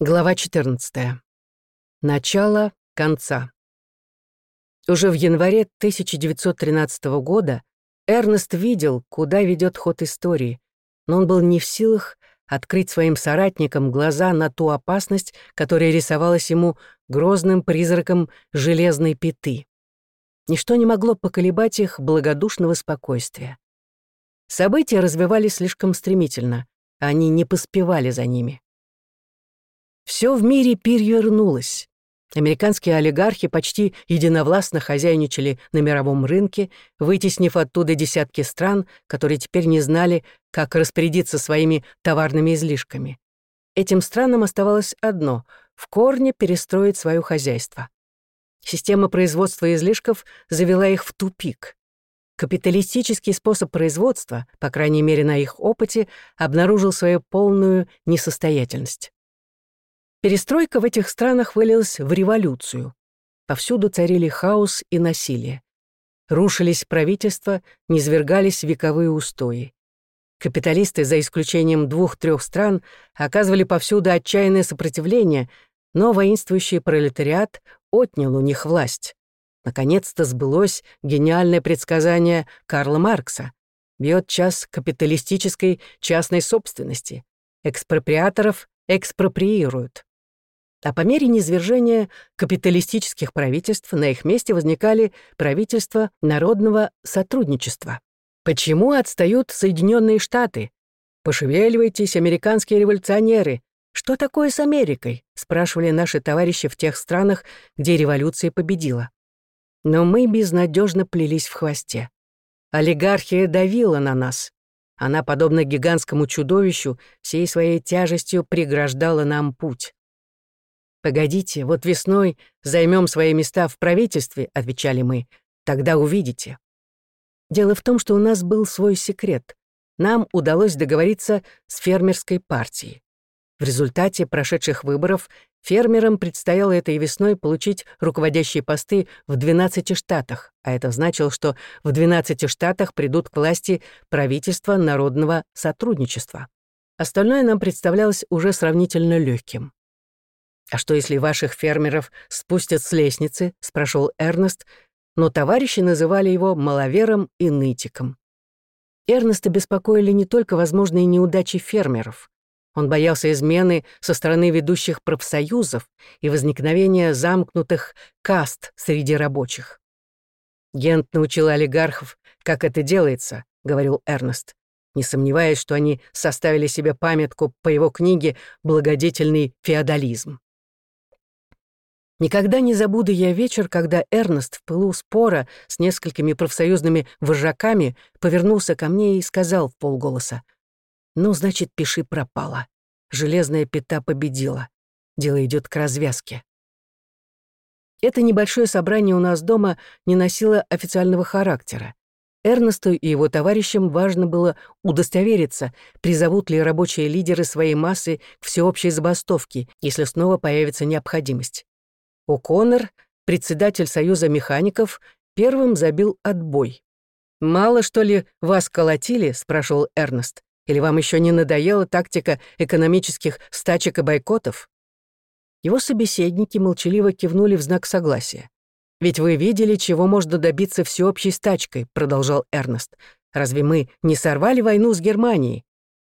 Глава 14. Начало конца. Уже в январе 1913 года Эрнест видел, куда ведет ход истории, но он был не в силах открыть своим соратникам глаза на ту опасность, которая рисовалась ему грозным призраком железной пяты. Ничто не могло поколебать их благодушного спокойствия. События развивались слишком стремительно, они не поспевали за ними. Все в мире перевернулось. Американские олигархи почти единовластно хозяйничали на мировом рынке, вытеснив оттуда десятки стран, которые теперь не знали, как распорядиться своими товарными излишками. Этим странам оставалось одно — в корне перестроить свое хозяйство. Система производства излишков завела их в тупик. Капиталистический способ производства, по крайней мере на их опыте, обнаружил свою полную несостоятельность. Перестройка в этих странах вылилась в революцию. Повсюду царили хаос и насилие. Рушились правительства, низвергались вековые устои. Капиталисты, за исключением двух-трех стран, оказывали повсюду отчаянное сопротивление, но воинствующий пролетариат отнял у них власть. Наконец-то сбылось гениальное предсказание Карла Маркса. Бьет час капиталистической частной собственности. Экспроприаторов экспроприируют. А по мере низвержения капиталистических правительств на их месте возникали правительства народного сотрудничества. Почему отстают Соединенные Штаты? Пошевеливайтесь, американские революционеры. Что такое с Америкой? спрашивали наши товарищи в тех странах, где революция победила. Но мы безнадежно плелись в хвосте. Олигархия давила на нас. Она, подобно гигантскому чудовищу, всей своей тяжестью преграждала нам путь. «Погодите, вот весной займем свои места в правительстве», — отвечали мы. «Тогда увидите». Дело в том, что у нас был свой секрет. Нам удалось договориться с фермерской партией. В результате прошедших выборов фермерам предстояло этой весной получить руководящие посты в 12 штатах, а это значило, что в 12 штатах придут к власти правительства народного сотрудничества. Остальное нам представлялось уже сравнительно легким. «А что, если ваших фермеров спустят с лестницы?» — спрашивал Эрнест, но товарищи называли его маловером и нытиком. Эрнеста беспокоили не только возможные неудачи фермеров. Он боялся измены со стороны ведущих профсоюзов и возникновения замкнутых каст среди рабочих. «Гент научил олигархов, как это делается», — говорил Эрнест, не сомневаясь, что они составили себе памятку по его книге «Благодетельный феодализм». Никогда не забуду я вечер, когда Эрнест в пылу спора с несколькими профсоюзными вожаками повернулся ко мне и сказал в полголоса. «Ну, значит, пиши пропало. Железная пята победила. Дело идет к развязке». Это небольшое собрание у нас дома не носило официального характера. Эрнесту и его товарищам важно было удостовериться, призовут ли рабочие лидеры своей массы к всеобщей забастовке, если снова появится необходимость. О'Коннор, председатель Союза механиков, первым забил отбой. «Мало, что ли, вас колотили?» — спрашивал Эрнест. «Или вам еще не надоела тактика экономических стачек и бойкотов?» Его собеседники молчаливо кивнули в знак согласия. «Ведь вы видели, чего можно добиться всеобщей стачкой», — продолжал Эрнест. «Разве мы не сорвали войну с Германией?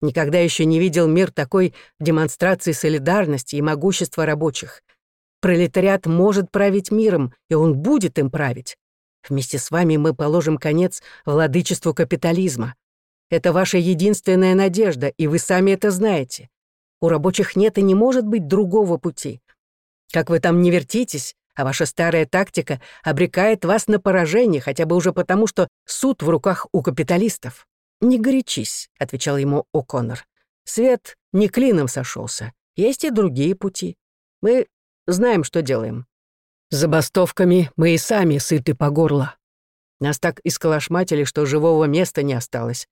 Никогда еще не видел мир такой демонстрации солидарности и могущества рабочих. Пролетариат может править миром, и он будет им править. Вместе с вами мы положим конец владычеству капитализма. Это ваша единственная надежда, и вы сами это знаете. У рабочих нет и не может быть другого пути. Как вы там не вертитесь, а ваша старая тактика обрекает вас на поражение, хотя бы уже потому, что суд в руках у капиталистов. «Не горячись», — отвечал ему О'Коннор. «Свет не клином сошелся. Есть и другие пути. Мы Знаем, что делаем. Забастовками мы и сами сыты по горло. Нас так исколошматили, что живого места не осталось.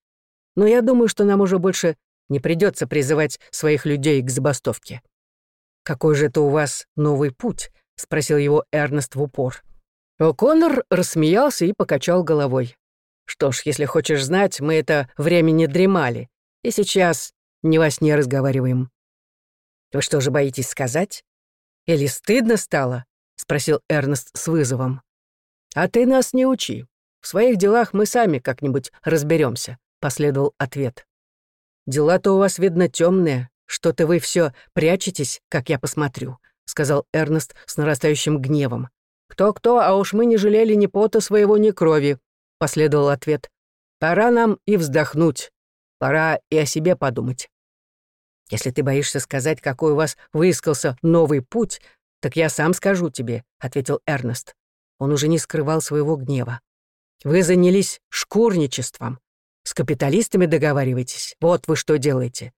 Но я думаю, что нам уже больше не придется призывать своих людей к забастовке. «Какой же это у вас новый путь?» — спросил его Эрнест в упор. О'Коннор рассмеялся и покачал головой. «Что ж, если хочешь знать, мы это время не дремали, и сейчас не во сне разговариваем. Вы что же боитесь сказать? Или стыдно стало? Спросил Эрнест с вызовом. А ты нас не учи. В своих делах мы сами как-нибудь разберемся, последовал ответ. Дела-то у вас, видно, темные. Что-то вы все прячетесь, как я посмотрю, сказал Эрнест с нарастающим гневом. Кто-кто, а уж мы не жалели ни пота своего, ни крови, последовал ответ. Пора нам и вздохнуть. Пора и о себе подумать. Если ты боишься сказать, какой у вас выискался новый путь, так я сам скажу тебе, ответил Эрнест. Он уже не скрывал своего гнева. Вы занялись шкурничеством. С капиталистами договариваетесь. Вот вы что делаете.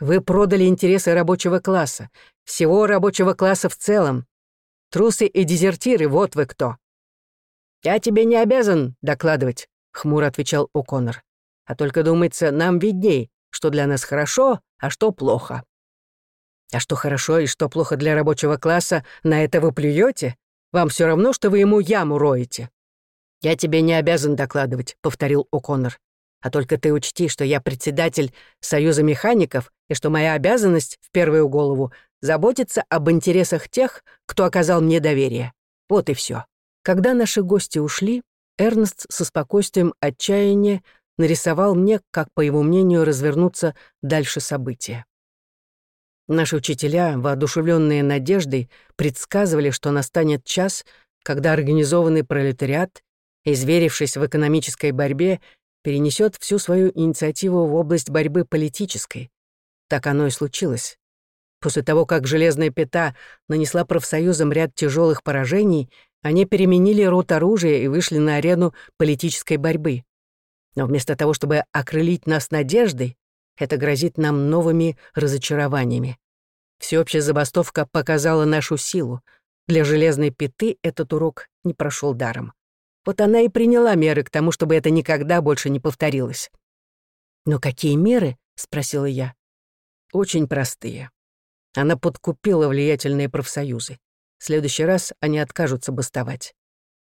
Вы продали интересы рабочего класса, всего рабочего класса в целом. Трусы и дезертиры, вот вы кто. Я тебе не обязан докладывать, хмуро отвечал О'Коннор. А только, думается, нам видней, что для нас хорошо, а что плохо. А что хорошо и что плохо для рабочего класса, на это вы плюете? Вам все равно, что вы ему яму роете. Я тебе не обязан докладывать, повторил О'Коннор. А только ты учти, что я председатель Союза механиков и что моя обязанность, в первую голову, заботиться об интересах тех, кто оказал мне доверие. Вот и все. Когда наши гости ушли, Эрнст со спокойствием отчаяния нарисовал мне, как, по его мнению, развернуться дальше события. Наши учителя, воодушевленные надеждой, предсказывали, что настанет час, когда организованный пролетариат, изверившись в экономической борьбе, перенесет всю свою инициативу в область борьбы политической. Так оно и случилось. После того, как «Железная пята» нанесла профсоюзам ряд тяжелых поражений, они переменили род оружия и вышли на арену политической борьбы. Но вместо того, чтобы окрылить нас надеждой, это грозит нам новыми разочарованиями. Всеобщая забастовка показала нашу силу. Для железной пяты этот урок не прошел даром. Вот она и приняла меры к тому, чтобы это никогда больше не повторилось. «Но какие меры?» — спросила я. «Очень простые. Она подкупила влиятельные профсоюзы. В следующий раз они откажутся бастовать.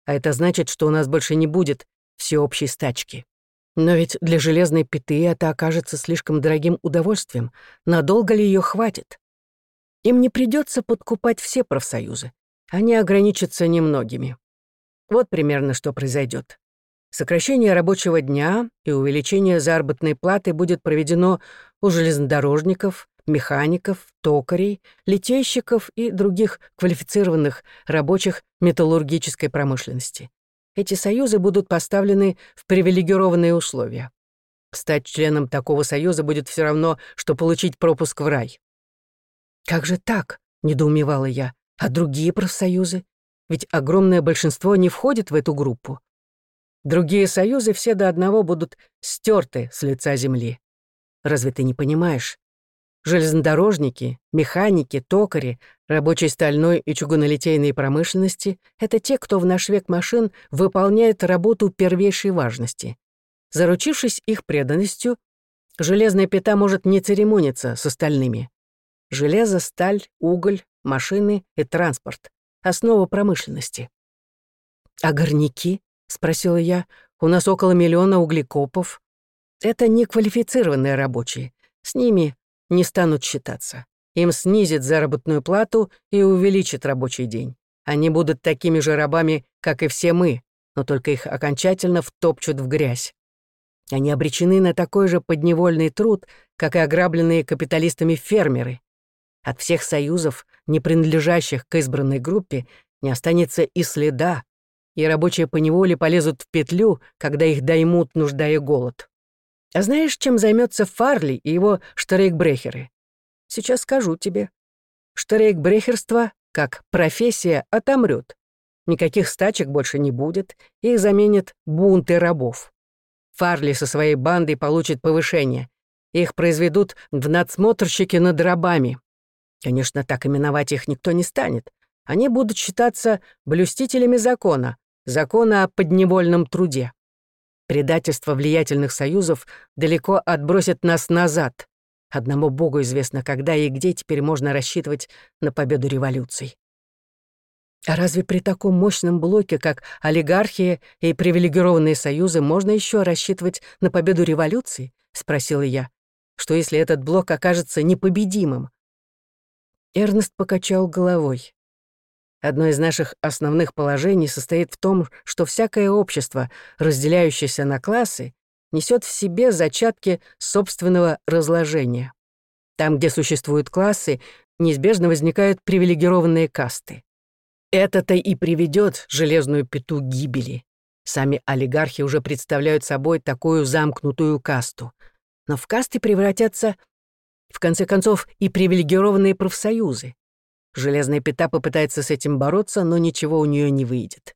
А это значит, что у нас больше не будет всеобщей стачки. Но ведь для железной пяты это окажется слишком дорогим удовольствием. Надолго ли ее хватит? Им не придется подкупать все профсоюзы. Они ограничатся немногими. Вот примерно что произойдет. Сокращение рабочего дня и увеличение заработной платы будет проведено у железнодорожников, механиков, токарей, литейщиков и других квалифицированных рабочих металлургической промышленности эти союзы будут поставлены в привилегированные условия. Стать членом такого союза будет все равно, что получить пропуск в рай. «Как же так?» — недоумевала я. «А другие профсоюзы? Ведь огромное большинство не входит в эту группу. Другие союзы все до одного будут стерты с лица земли. Разве ты не понимаешь? Железнодорожники, механики, токари, рабочие стальной и чугунолитейной промышленности — это те, кто в наш век машин выполняет работу первейшей важности. Заручившись их преданностью, железная пята может не церемониться с остальными. Железо, сталь, уголь, машины и транспорт — основа промышленности. «А горняки?» — спросила я. «У нас около миллиона углекопов. Это неквалифицированные рабочие. С ними не станут считаться. Им снизит заработную плату и увеличит рабочий день. Они будут такими же рабами, как и все мы, но только их окончательно втопчут в грязь. Они обречены на такой же подневольный труд, как и ограбленные капиталистами фермеры. От всех союзов, не принадлежащих к избранной группе, не останется и следа, и рабочие поневоле полезут в петлю, когда их даймут нужда и голод. А знаешь, чем займется Фарли и его штрейкбрехеры? Сейчас скажу тебе. Штрейкбрехерство, как профессия, отомрет. Никаких стачек больше не будет, их заменят бунты рабов. Фарли со своей бандой получит повышение. Их произведут в надсмотрщики над рабами. Конечно, так именовать их никто не станет. Они будут считаться блюстителями закона, закона о подневольном труде. Предательство влиятельных союзов далеко отбросит нас назад. Одному Богу известно, когда и где теперь можно рассчитывать на победу революций. А разве при таком мощном блоке, как олигархия и привилегированные союзы, можно еще рассчитывать на победу революции? Спросила я. Что если этот блок окажется непобедимым? Эрнест покачал головой. Одно из наших основных положений состоит в том, что всякое общество, разделяющееся на классы, несет в себе зачатки собственного разложения. Там, где существуют классы, неизбежно возникают привилегированные касты. Это-то и приведет железную пету гибели. Сами олигархи уже представляют собой такую замкнутую касту. Но в касты превратятся, в конце концов, и привилегированные профсоюзы. Железная пята попытается с этим бороться, но ничего у нее не выйдет.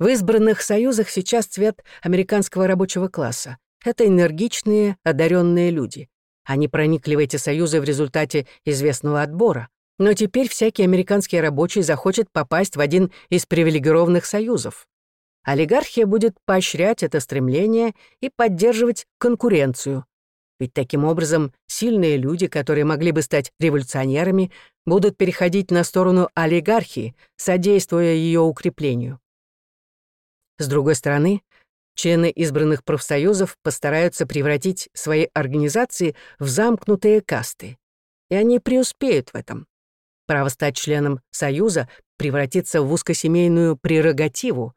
В избранных союзах сейчас цвет американского рабочего класса. Это энергичные, одаренные люди. Они проникли в эти союзы в результате известного отбора. Но теперь всякий американский рабочий захочет попасть в один из привилегированных союзов. Олигархия будет поощрять это стремление и поддерживать конкуренцию. Ведь таким образом сильные люди, которые могли бы стать революционерами, будут переходить на сторону олигархии, содействуя ее укреплению. С другой стороны, члены избранных профсоюзов постараются превратить свои организации в замкнутые касты. И они преуспеют в этом. Право стать членом союза превратится в узкосемейную прерогативу.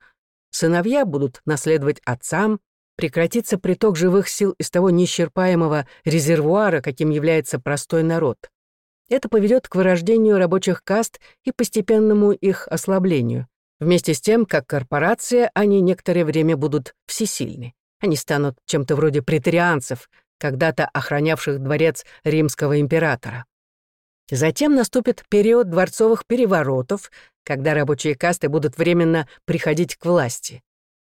Сыновья будут наследовать отцам, прекратится приток живых сил из того неисчерпаемого резервуара, каким является простой народ. Это поведет к вырождению рабочих каст и постепенному их ослаблению. Вместе с тем, как корпорация, они некоторое время будут всесильны. Они станут чем-то вроде претарианцев, когда-то охранявших дворец римского императора. Затем наступит период дворцовых переворотов, когда рабочие касты будут временно приходить к власти.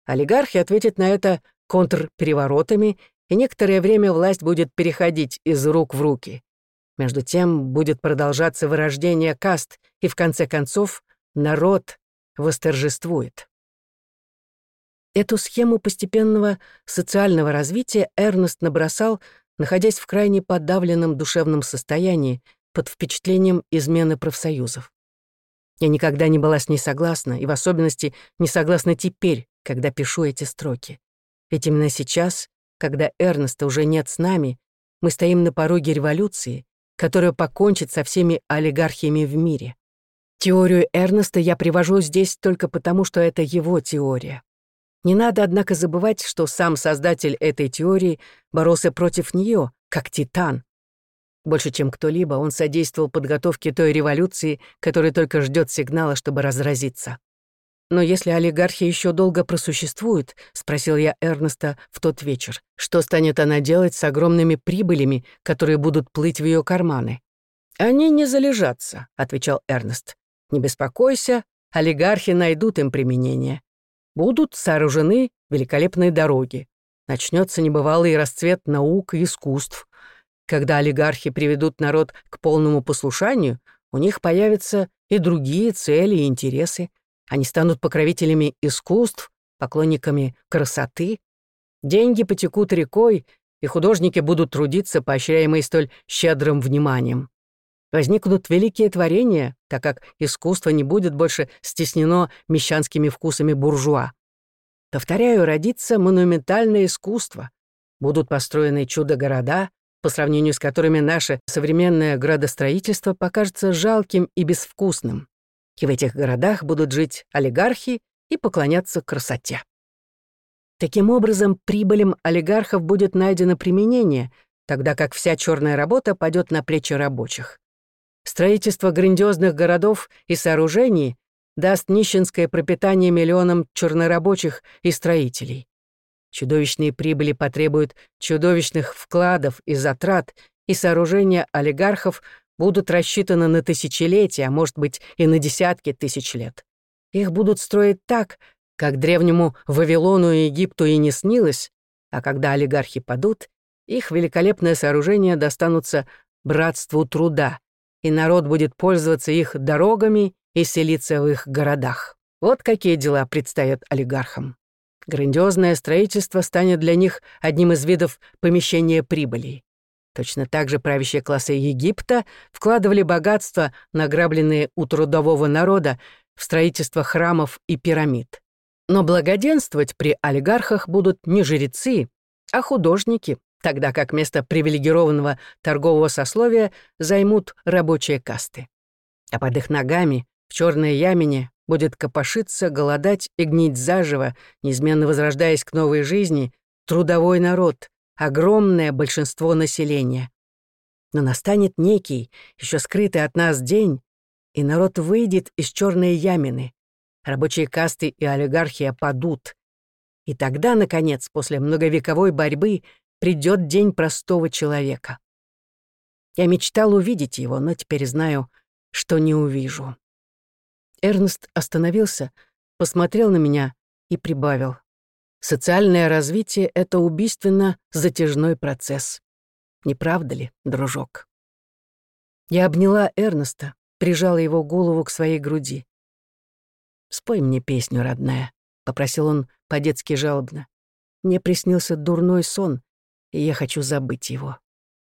Олигархи ответят на это контрпереворотами, и некоторое время власть будет переходить из рук в руки. Между тем будет продолжаться вырождение каст, и в конце концов народ восторжествует. Эту схему постепенного социального развития Эрнест набросал, находясь в крайне подавленном душевном состоянии, под впечатлением измены профсоюзов. Я никогда не была с ней согласна, и в особенности не согласна теперь, когда пишу эти строки. Ведь именно сейчас, когда Эрнеста уже нет с нами, мы стоим на пороге революции, которая покончит со всеми олигархиями в мире. Теорию Эрнеста я привожу здесь только потому, что это его теория. Не надо, однако, забывать, что сам создатель этой теории боролся против нее, как титан. Больше, чем кто-либо, он содействовал подготовке той революции, которая только ждет сигнала, чтобы разразиться. «Но если олигархия еще долго просуществует, — спросил я Эрнеста в тот вечер, — что станет она делать с огромными прибылями, которые будут плыть в ее карманы?» «Они не залежатся», — отвечал Эрнест. Не беспокойся, олигархи найдут им применение. Будут сооружены великолепные дороги. Начнется небывалый расцвет наук и искусств. Когда олигархи приведут народ к полному послушанию, у них появятся и другие цели и интересы. Они станут покровителями искусств, поклонниками красоты. Деньги потекут рекой, и художники будут трудиться, поощряемые столь щедрым вниманием возникнут великие творения, так как искусство не будет больше стеснено мещанскими вкусами буржуа. Повторяю, родится монументальное искусство. Будут построены чудо-города, по сравнению с которыми наше современное градостроительство покажется жалким и безвкусным. И в этих городах будут жить олигархи и поклоняться красоте. Таким образом, прибылям олигархов будет найдено применение, тогда как вся черная работа пойдет на плечи рабочих. Строительство грандиозных городов и сооружений даст нищенское пропитание миллионам чернорабочих и строителей. Чудовищные прибыли потребуют чудовищных вкладов и затрат, и сооружения олигархов будут рассчитаны на тысячелетия, а может быть и на десятки тысяч лет. Их будут строить так, как древнему Вавилону и Египту и не снилось, а когда олигархи падут, их великолепные сооружения достанутся братству труда, и народ будет пользоваться их дорогами и селиться в их городах. Вот какие дела предстоят олигархам. Грандиозное строительство станет для них одним из видов помещения прибыли. Точно так же правящие классы Египта вкладывали богатства, награбленные у трудового народа, в строительство храмов и пирамид. Но благоденствовать при олигархах будут не жрецы, а художники, тогда как место привилегированного торгового сословия займут рабочие касты. А под их ногами в черной ямине будет копошиться, голодать и гнить заживо, неизменно возрождаясь к новой жизни, трудовой народ, огромное большинство населения. Но настанет некий, еще скрытый от нас день, и народ выйдет из черной ямины. Рабочие касты и олигархия падут. И тогда, наконец, после многовековой борьбы, придет день простого человека. Я мечтал увидеть его, но теперь знаю, что не увижу. Эрнст остановился, посмотрел на меня и прибавил. Социальное развитие — это убийственно затяжной процесс. Не правда ли, дружок? Я обняла Эрнеста, прижала его голову к своей груди. «Спой мне песню, родная», — попросил он по-детски жалобно. «Мне приснился дурной сон, и я хочу забыть его».